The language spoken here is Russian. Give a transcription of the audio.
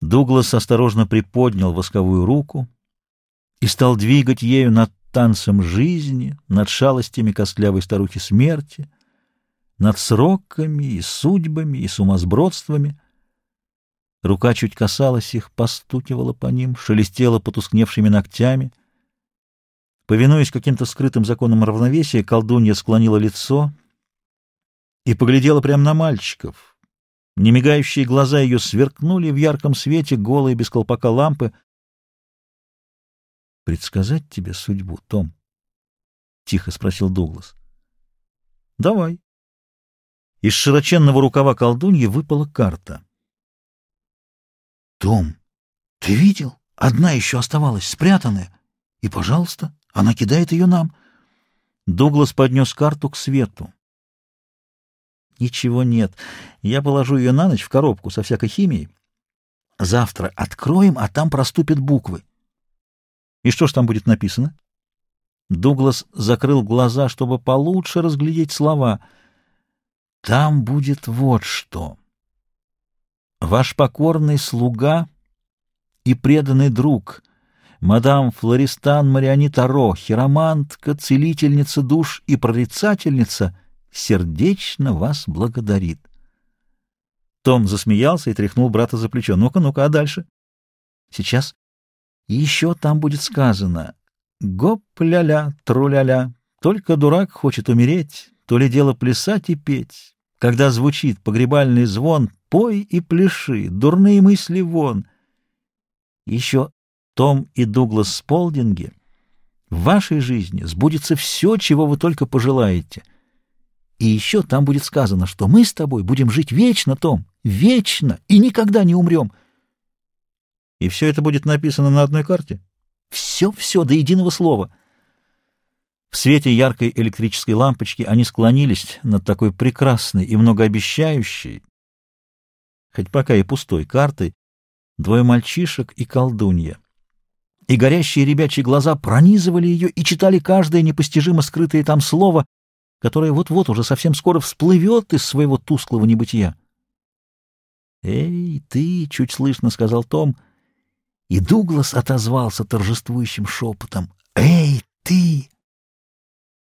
Дуглас осторожно приподнял восковую руку и стал двигать ею над танцем жизни, над шалостями костлявой старухи смерти, над сроками и судьбами и сумасбродствами. Рука чуть касалась их, постукивала по ним, шелестела потускневшими ногтями. Повинуясь каким-то скрытым законам равновесия, колдунья склонила лицо и поглядела прямо на мальчиков. Немигающие глаза ее сверкнули в ярком свете, голые без колпака лампы. «Предсказать тебе судьбу, Том?» — тихо спросил Дуглас. «Давай». Из широченного рукава колдуньи выпала карта. «Том, ты видел? Одна еще оставалась, спрятанная. И, пожалуйста, она кидает ее нам». Дуглас поднес карту к свету. Ничего нет. Я положу ее на ночь в коробку со всякой химией. Завтра откроем, а там проступят буквы. И что ж там будет написано? Дуглас закрыл глаза, чтобы получше разглядеть слова. Там будет вот что. Ваш покорный слуга и преданный друг, мадам Флористан Мариани Таро, хиромантка, целительница душ и прорицательница — сердечно вас благодарит. Том засмеялся и тряхнул брата за плечо. Ну-ка, ну-ка, а дальше? Сейчас. еще там будет сказано. Гоп-ля-ля, тру-ля-ля. Только дурак хочет умереть, то ли дело плясать и петь. Когда звучит погребальный звон, пой и пляши, дурные мысли вон. Еще Том и Дуглас Сполдинги. В вашей жизни сбудется все, чего вы только пожелаете — и еще там будет сказано, что мы с тобой будем жить вечно, Том, вечно, и никогда не умрем. И все это будет написано на одной карте? Все-все, до единого слова. В свете яркой электрической лампочки они склонились над такой прекрасной и многообещающей, хоть пока и пустой картой, двое мальчишек и колдунья. И горящие ребячьи глаза пронизывали ее и читали каждое непостижимо скрытое там слово, которая вот-вот уже совсем скоро всплывет из своего тусклого небытия. «Эй, ты!» — чуть слышно сказал Том, и Дуглас отозвался торжествующим шепотом. «Эй, ты!»